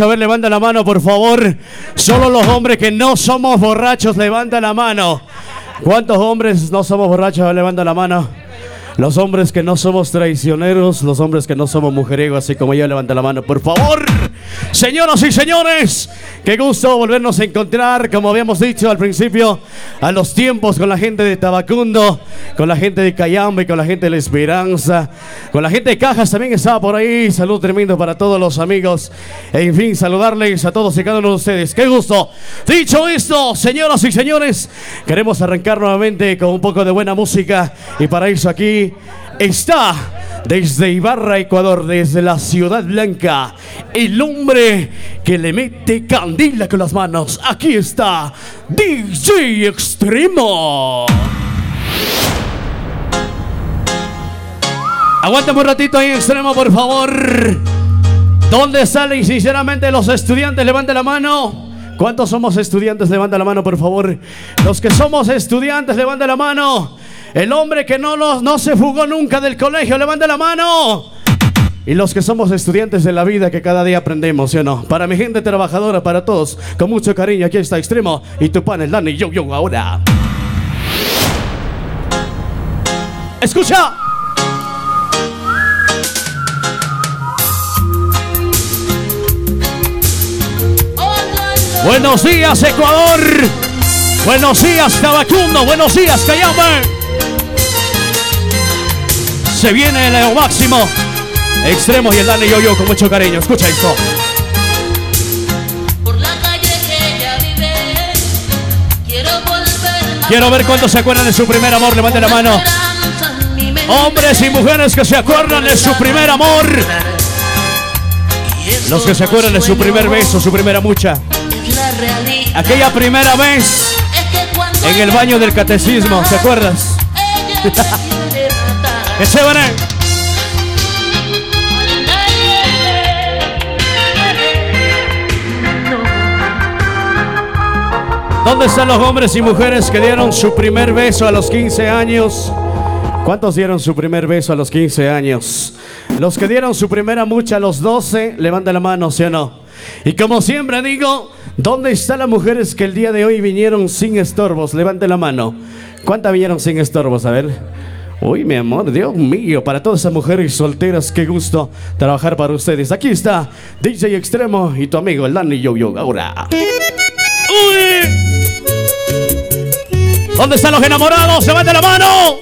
A ver, levanta la mano, por favor. Solo los hombres que no somos borrachos, levanta la mano. ¿Cuántos hombres no somos borrachos? Levanta la mano. Los hombres que no somos traicioneros, los hombres que no somos mujeriegos, así como yo, levanta la mano, por favor. Señoras y señores, qué gusto volvernos a encontrar, como habíamos dicho al principio, a los tiempos con la gente de Tabacundo, con la gente de Cayambe, con la gente de La Esperanza, con la gente de Cajas también estaba por ahí. Salud tremendo para todos los amigos. En fin, saludarles a todos y cada uno de ustedes. Qué gusto. Dicho esto, señoras y señores, queremos arrancar nuevamente con un poco de buena música y para eso aquí está desde Ibarra, Ecuador, desde la Ciudad Blanca, el hombre que le mete candila con las manos. Aquí está DJ Extremo. Aguántame un ratito ahí, Extremo, por favor. ¿Dónde salen sinceramente los estudiantes? Levante la mano. ¿Cuántos somos estudiantes? Levanta la mano, por favor. Los que somos estudiantes, levanta la mano. El hombre que no, no se fugó nunca del colegio, levanta la mano. Y los que somos estudiantes de la vida que cada día aprendemos, ¿sí o no? Para mi gente trabajadora, para todos, con mucho cariño, aquí está Extremo y tu pan, el Dani, yo, yo, ahora. Escucha. Buenos días, Ecuador. Buenos días, Tabacundo. Buenos días, Cayambe. Se viene el máximo. Extremos y el Dani Yo-Yo con mucho cariño. Escucha esto. Quiero ver cuántos se acuerdan de su primer amor. Levanten la mano. Hombres y mujeres que se acuerdan de su primer amor. Los que se acuerdan de su primer beso, su primera mucha. Aquella primera vez en el baño del catecismo, ¿te acuerdas? ¡Ese ¿Dónde están los hombres y mujeres que dieron su primer beso a los 15 años? ¿Cuántos dieron su primer beso a los 15 años? Los que dieron su primera mucha a los 12, levanta la mano, ¿sí o no? Y como siempre digo, ¿dónde están las mujeres que el día de hoy vinieron sin estorbos? Levante la mano. ¿Cuántas vinieron sin estorbos? A ver. Uy, mi amor, Dios mío, para todas esas mujeres solteras, qué gusto trabajar para ustedes. Aquí está DJ Extremo y tu amigo el Danny Yo Yo. Ahora. ¡Uy! ¿Dónde están los enamorados? ¡Levante la mano!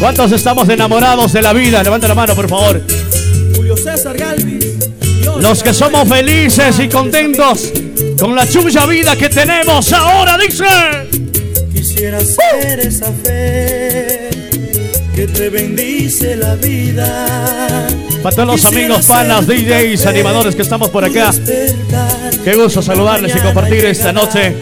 ¿Cuántos estamos enamorados de la vida? Levante la mano, por favor. Julio César Galvis. Los que somos felices y contentos con la chulla vida que tenemos ahora, dice. Quisiera ser esa fe que te bendice la vida. Para todos los amigos, panas, DJs, animadores que estamos por acá. Qué gusto saludarles y compartir esta noche.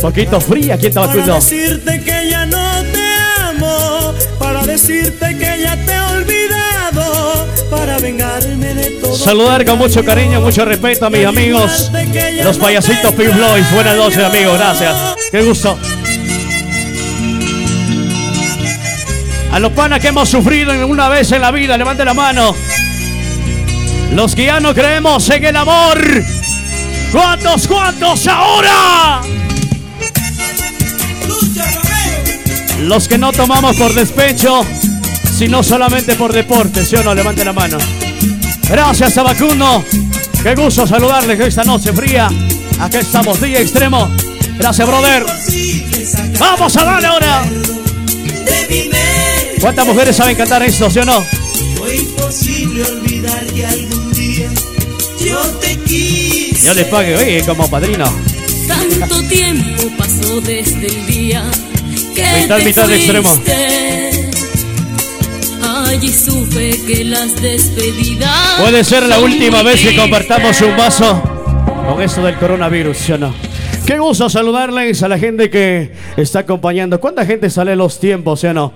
Poquito fría aquí en Tabacundo. Para decirte que ya no te amo, para decirte que ya te he olvidado, para vengarme de todo. Saludar con mucho cariño, mucho respeto a mis amigos, los payasitos Pink Floyd. Buenas noches, amigos, gracias. Qué gusto. A los panas que hemos sufrido una vez en la vida, levante la mano. Los que ya no creemos en el amor. ¿Cuántos, cuántos ahora? Los que no tomamos por despecho, sino solamente por deporte, ¿sí o no? Levante la mano. Gracias, Tabacundo. Qué gusto saludarles esta noche fría. Aquí estamos, día extremo. Gracias, brother. Vamos a darle ahora. ¿Cuántas mujeres saben cantar esto, sí o no? Fue imposible olvidar que algún día yo te quise. Yo les pague, oye, como padrino. Tanto tiempo pasó desde el día que mitad, te mitad de extremo. Allí supe que las despedidas. Puede ser la última vez que compartamos un vaso con esto del coronavirus, ¿sí o no? Qué gusto saludarles a la gente que está acompañando. ¿Cuánta gente sale los tiempos, o no?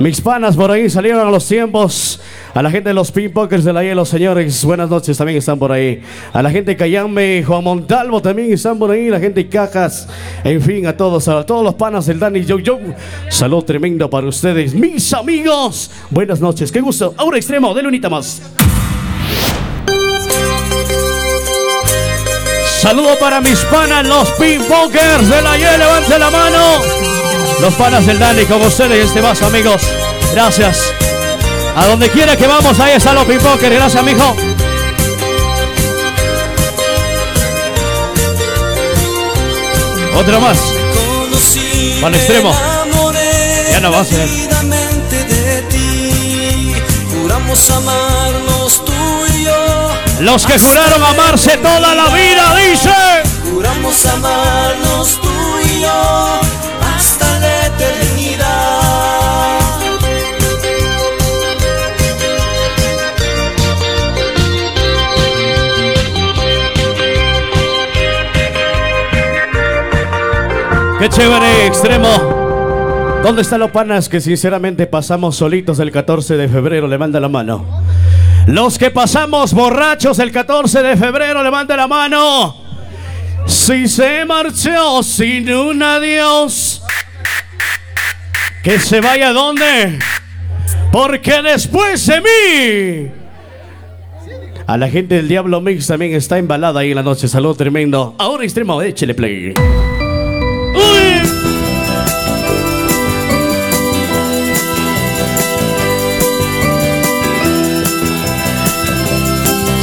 Mis panas por ahí salieron a los tiempos. A la gente de los Pokers de la Hielo, señores, buenas noches, también están por ahí. A la gente de Cayambe, Juan Montalvo también están por ahí. La gente de Cajas, en fin, a todos, a todos los panas del Dani Yo Yo. Salud tremendo para ustedes, mis amigos. Buenas noches, qué gusto. Ahora extremo, de unita más. Saludo para mis panas, los ping pongers de la Y, levante la mano. Los panas del Dani con ustedes y este vaso, amigos. Gracias. A donde quiera que vamos, ahí están los ping pongers. Gracias, amigo. Otra más. El extremo. Ya no va a ser. amarnos. Los que juraron amarse toda la vida, dice. Juramos amarnos tú y yo hasta la eternidad. Qué chévere, extremo. ¿Dónde están los panas que sinceramente pasamos solitos el 14 de febrero? Levanta la mano. Los que pasamos borrachos el 14 de febrero, levanta la mano. Si se marchó sin un adiós, que se vaya donde? Porque después de mí. A la gente del Diablo Mix también está embalada ahí en la noche. Salud tremendo. Ahora extremo, échele play.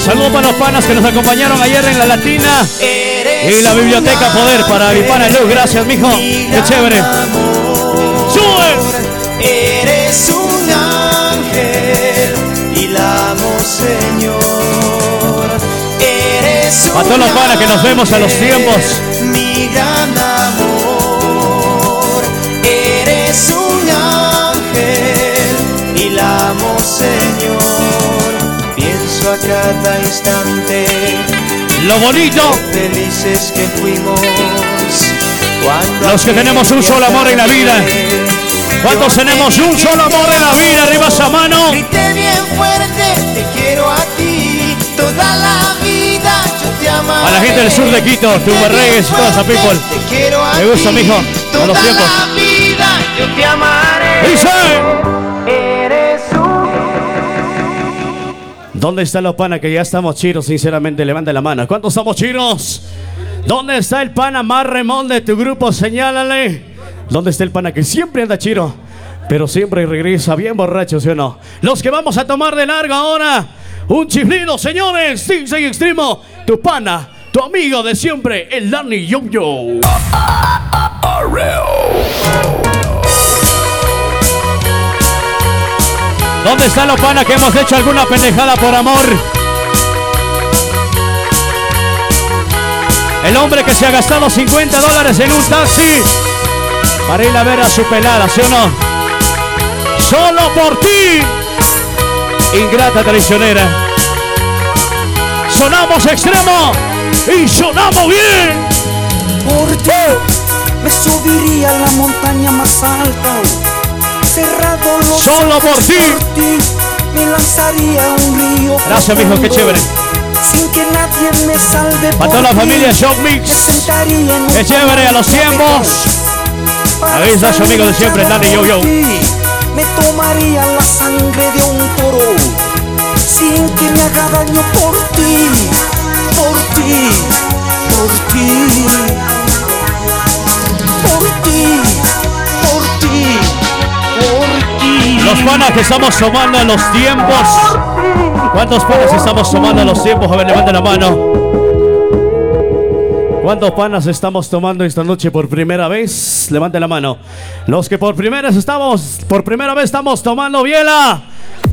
Saludos para los panas que nos acompañaron ayer en la Latina y la Biblioteca Poder para mi pana Luz. Gracias, mijo. Qué chévere. ¡Sube! Eres un ángel y la amo, Señor. Eres un Para todos los panas que nos vemos a los tiempos. Mi gran amor. Eres un ángel y la amo, Señor. Pienso a cada instante Lo bonito, felices que fuimos. Cuando Los que tenemos un solo amor en la vida. ¿cuántos tenemos un solo amor en la vida? Arriba esa mano. Grité bien fuerte, te quiero a ti, toda la vida yo te amaré. A la gente del sur de Quito, Tumbarregues toda esa people. Te quiero a Me gusta, mijo, a toda los tiempos. la vida yo te amaré. Dice. ¿Dónde está los panas que ya estamos chiros? Sinceramente, levanta la mano. ¿Cuántos estamos chiros? ¿Dónde está el pana más remón de tu grupo? Señálale. ¿Dónde está el pana que siempre anda chiro? Pero siempre regresa bien borracho, ¿sí o no? Los que vamos a tomar de larga ahora. Un chiflido, señores. DJ Extremo. Tu pana, tu amigo de siempre, el Danny Yo Yo. ¿Dónde están los panas que hemos hecho alguna pendejada por amor? El hombre que se ha gastado 50 dólares en un taxi para ir a ver a su pelada, ¿sí o no? Solo por ti, ingrata traicionera. Sonamos extremo y sonamos bien. Por ti me subiría a la montaña más alta. Cerrado los Solo por ti. me lanzaría a un río. Gracias, mijo, qué chévere. Sin que nadie me salve. Para toda la familia Shock Mix. Qué chévere, a los tiempos. Ahí está su amigo de siempre, Dani Yo Yo. Me tomaría la sangre de un toro. Sin que me haga daño por ti. Por ti. Por ti. Por ti. Los panas que estamos tomando a los tiempos. ¿Cuántos panas estamos tomando a los tiempos? A ver, levanta la mano. ¿Cuántos panas estamos tomando esta noche por primera vez? Levante la mano. Los que por primera vez estamos, por primera vez estamos tomando biela.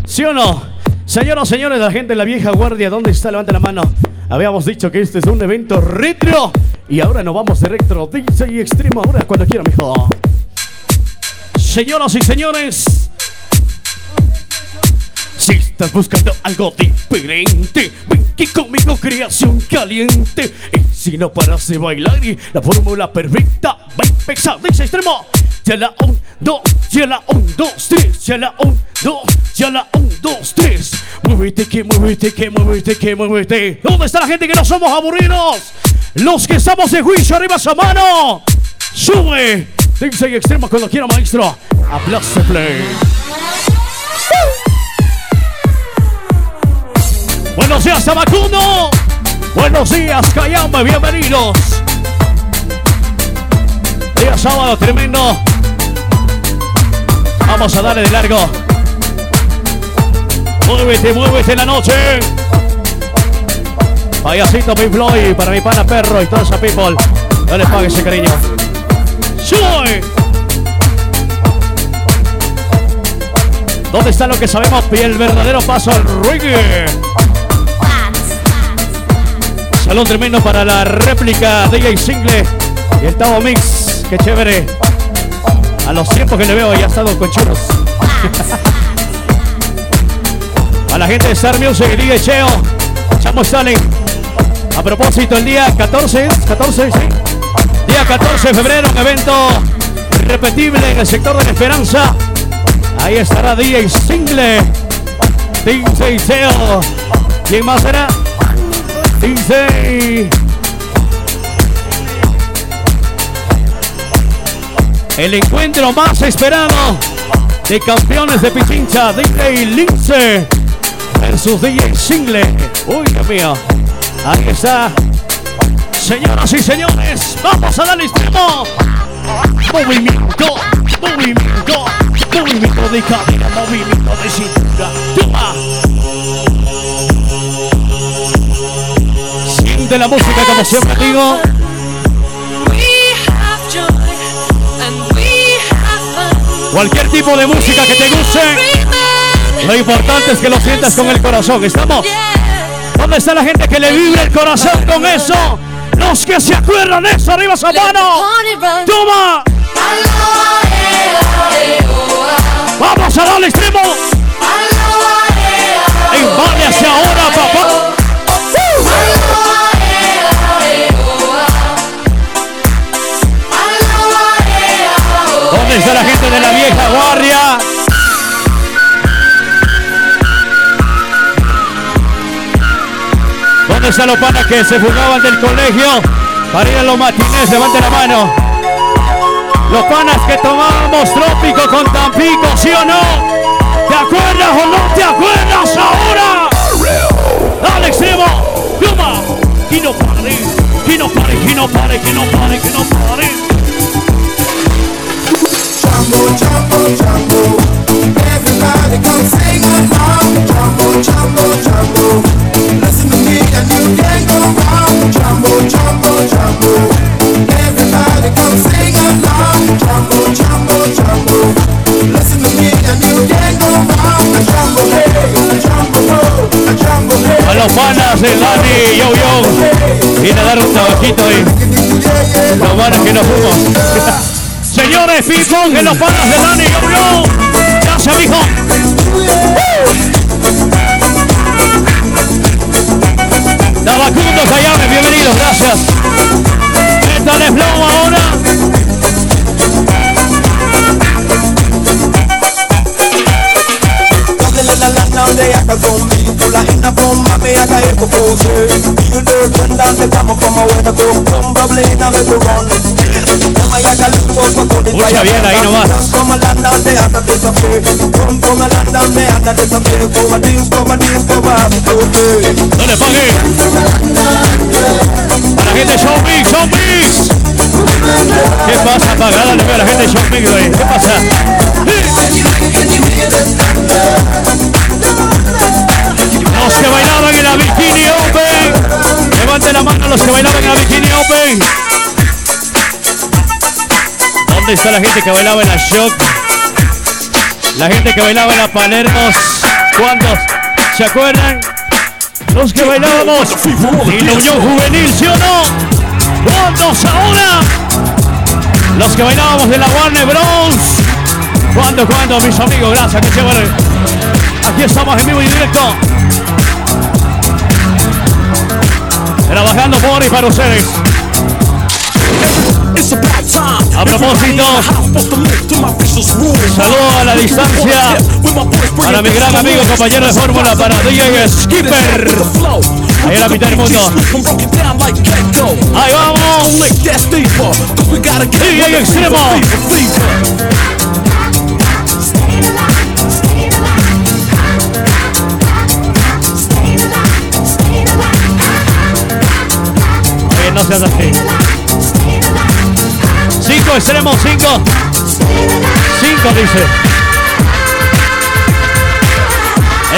¿Sí o no? Señoras, señores, la gente de la vieja guardia, ¿dónde está? Levante la mano. Habíamos dicho que este es un evento retro. Y ahora nos vamos directo. DJ Extremo, ahora cuando quiera, mijo. Señoras y señores, estás buscando algo diferente, ven que conmigo creación caliente. Y si no paras de bailar la fórmula perfecta va a empezar. Extremo. Ya la un, dos, ya la un, dos, tres, ya la un, dos, ya la un, dos, tres. Muévete, que muévete, que muévete, que muévete. ¿Dónde está la gente que no somos aburridos? Los que estamos de juicio, arriba esa mano. Sube. Dice extremo cuando quiera, maestro. Aplauso play. Buenos días, Tabacundo. Buenos días, Cayambe, bienvenidos. Día sábado tremendo. Vamos a darle de largo. Muévete, muévete en la noche. Payasito Pink Floyd para mi pana perro y toda esa people. No les pague ese cariño. ¡Soy! ¿Dónde está lo que sabemos y el verdadero paso al reggae? Salón tremendo para la réplica DJ Single y el Tavo Mix. Qué chévere. A los tiempos que le veo ya estado con churros. A la gente de Star Music, DJ Cheo, Chamo Stalin. A propósito, el día 14, 14, sí. Día 14 de febrero, un evento repetible en el sector de la esperanza. Ahí estará DJ Single, DJ Cheo. ¿Quién más será? DJ. El encuentro más esperado de campeones de Pichincha, DJ Lince versus DJ Single. Uy, Dios mío. Ahí está. Señoras y señores, vamos a darle extremo. Movimiento, movimiento, movimiento de cadera, movimiento de cintura. Siente la música como siempre digo. Cualquier tipo de música que te guste, lo importante es que lo sientas con el corazón. ¿Estamos? ¿Dónde está la gente que le vibra el corazón con eso? Los que se acuerdan de eso, arriba esa mano. ¡Toma! ¿Dónde están los panas que se fugaban del colegio para ir a los matinés? Levante la mano. Los panas que tomábamos trópico con Tampico, ¿sí o no? ¿Te acuerdas o no te acuerdas ahora? Dale extremo. Toma. Y no pare, y no pare, y no pare, y no pare, y no pare. Jumbo, jumbo, jumbo. Everybody come sing along. Jumbo, jumbo, jumbo. Listen A los panas de Dani, yo, yo. Viene a dar un trabajito ahí. Los panas que nos fuimos. Señores, people, que los panas de Dani, yo, yo. Gracias, mijo. Tabacundo, Cayame, bienvenidos, gracias. Flow ahora. La Escucha bien ahí nomás. No pague. A la gente Show Mix. ¿Qué pasa? Pagada le veo a la gente Show Mix, güey. ¿Qué pasa? ¿Dónde está la gente que bailaba en la Shock? La gente que bailaba en la Palermos. ¿Cuántos? ¿Se acuerdan? Los que bailábamos en la Unión Juvenil, ¿sí o no? ¿Cuántos ahora? Los que bailábamos de la Warner Bros. ¿Cuándo, cuándo, mis amigos? Gracias, que chévere. Aquí estamos en vivo y directo. Trabajando por y para ustedes. A propósito, saludo a la distancia para mi gran amigo, compañero de fórmula, para DJ Skipper. Ahí la mitad del mundo. Ahí vamos. DJ Extremo. no seas así. Cinco, extremo, cinco. Cinco, dice.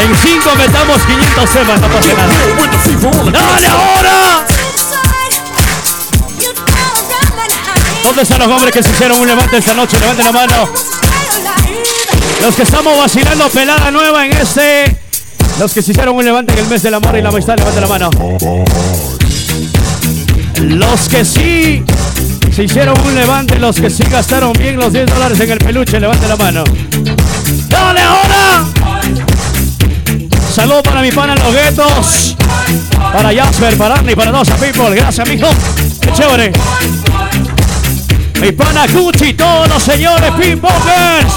En cinco metamos 500 temas, no pasa nada. ¡Dale ahora! ¿Dónde están los hombres que se hicieron un levante esta noche? Levanten la mano. Los que estamos vacilando pelada nueva en este. Los que se hicieron un levante en el mes del amor y la amistad, levanten la mano. Los que sí se hicieron un levante, los que sí gastaron bien los 10 dólares en el peluche, levanten la mano. ¡Dale ahora! Saludos para mi pana Los Guetos. Para Jasper, para Arnie, para Dosa People. Gracias, mijo. Qué chévere. Mi pana Gucci, todos los señores Pinpokers.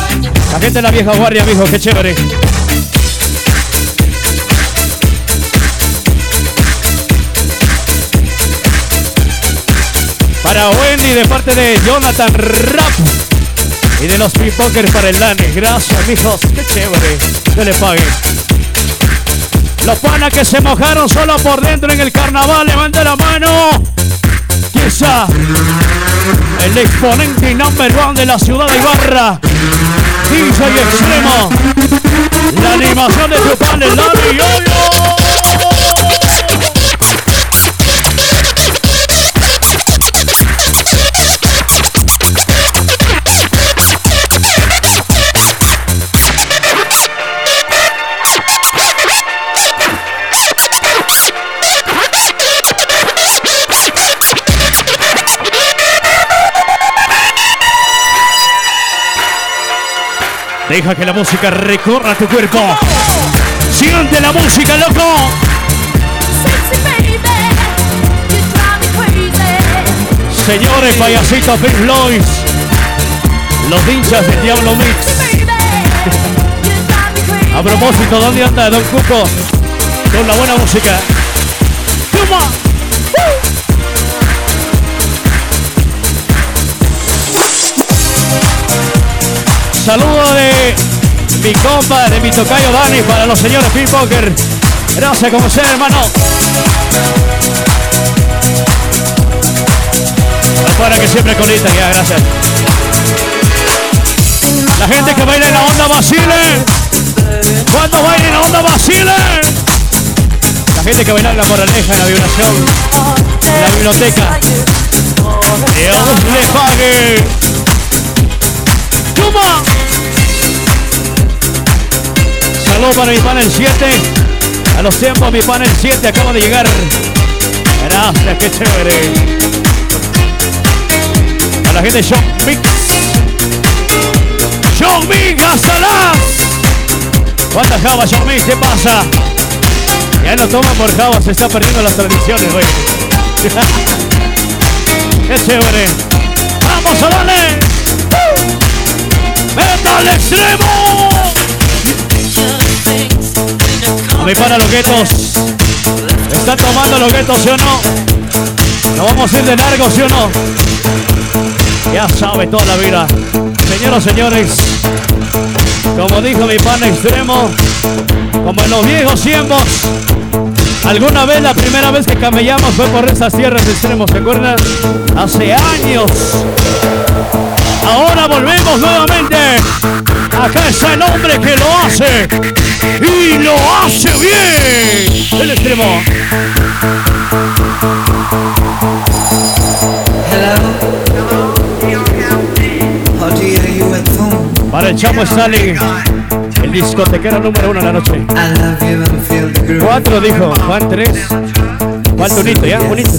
La gente de la vieja guardia, mijo. Qué chévere. Para Wendy de parte de Jonathan Rap. Y de los Pinpokers para el Dani. Gracias, mijos. Qué chévere. Que le paguen. Los panas que se mojaron solo por dentro en el carnaval, levante la mano. Quizá el exponente number one de la ciudad de Ibarra. DJ Extremo. La animación de tu pan, el Dani Yoyo. Deja que la música recorra tu cuerpo. Siente la música, loco. Señores, payasitos Big Floyd. Los hinchas del Diablo Mix. A propósito, ¿dónde anda Don Cuco? Con la buena música. Saludo de mi compa, de mi tocayo Dani para los señores Pin Poker. Gracias como sea, hermano. Para que siempre conectan, ya, gracias. La gente que baila en la onda Basile. ¿Cuándo baila en la onda Basile? La gente que baila en la moraleja, en la vibración, en la biblioteca. Dios le pague. ¡Toma! Saludos para mi panel 7. A los tiempos, mi panel 7 acaba de llegar. Gracias, qué chévere. A la gente de Shock Mix. Shock Mix, gástalas. ¿Cuántas jabas, Shock Mix? ¿Qué pasa? Ya no toman por jabas, se está perdiendo las tradiciones, güey. qué chévere. ¡Vamos a darle! ¡Metal extremo! A mi para los guetos. ¿Están tomando los guetos, sí o no? ¿No vamos a ir de largo, sí o no? Ya sabe toda la vida. Señoras, señores, como dijo mi pana extremo, como en los viejos tiempos, alguna vez, la primera vez que camellamos fue por esas tierras extremos, ¿se acuerdan? Hace años. Ahora volvemos nuevamente. Acá está el hombre que lo hace. Y lo hace bien. El extremo. Para el chamo Stalin. El discotequero número uno de la noche. Cuatro dijo. Juan tres. Falta bonito, ya, bonito.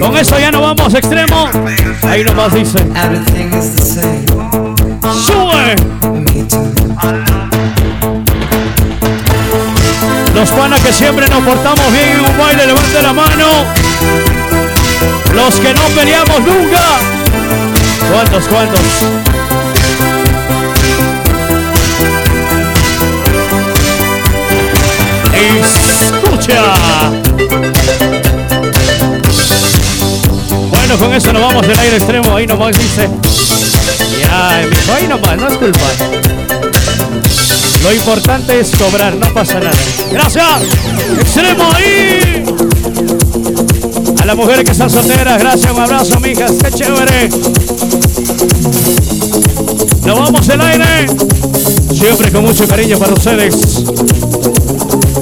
Con eso ya no vamos extremo. Ahí nomás dice. Everything is the same. ¡Sube! Los panas que siempre nos portamos bien en un baile, levante la mano. Los que no peleamos nunca. ¿Cuántos, cuántos? Escucha. Con eso nos vamos del aire extremo. Ahí nomás dice. Ya, mijo, ahí nomás, no es culpa. Lo importante es cobrar, no pasa nada. Gracias. Extremo ahí. las mujeres que están solteras, gracias, un abrazo, mijas, qué chévere. Nos vamos al aire. Siempre con mucho cariño para ustedes.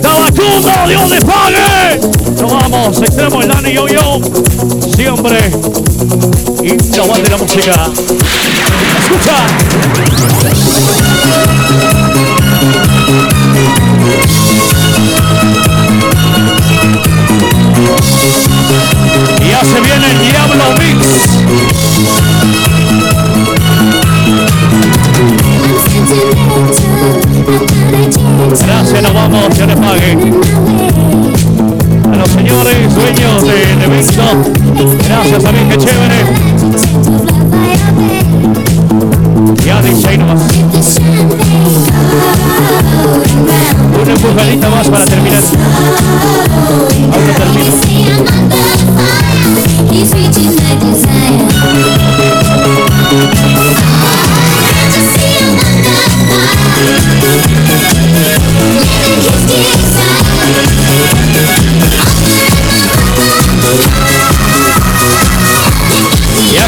Tabacundo, Dios le pague. Nos vamos, extremo el Dani yo yo. Siempre. Y no aguante la música. Escucha. Y ya se viene el Diablo Mix. Gracias, nos vamos, Dios les pague. A los señores dueños del evento. Gracias también, qué chévere. Ya dice ahí nomás. Una empujadita más para terminar. Ahora termino.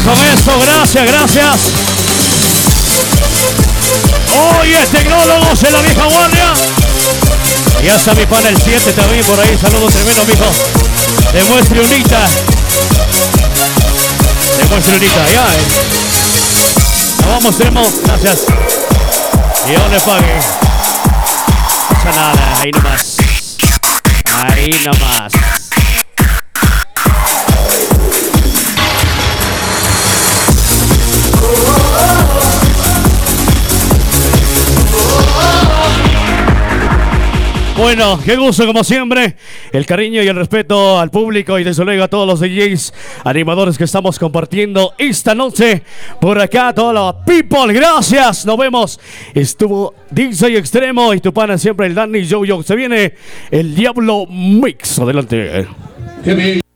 Con esto, gracias, gracias. Oye, tecnólogos en la vieja guardia. Ya está mi pana el 7 también por ahí. Saludos tremendo, mijo. Demuestre unita. Demuestre unita, ya. Eh. Vamos, tenemos. Gracias. Y le pague. No pasa nada, ahí nomás. Ahí nomás. Bueno, qué gusto como siempre. El cariño y el respeto al público y desde luego a todos los DJs, animadores que estamos compartiendo esta noche por acá, toda la people. Gracias, nos vemos. Estuvo DJ Extremo y tu pana siempre el Danny Jojo. Se viene el Diablo Mix. Adelante.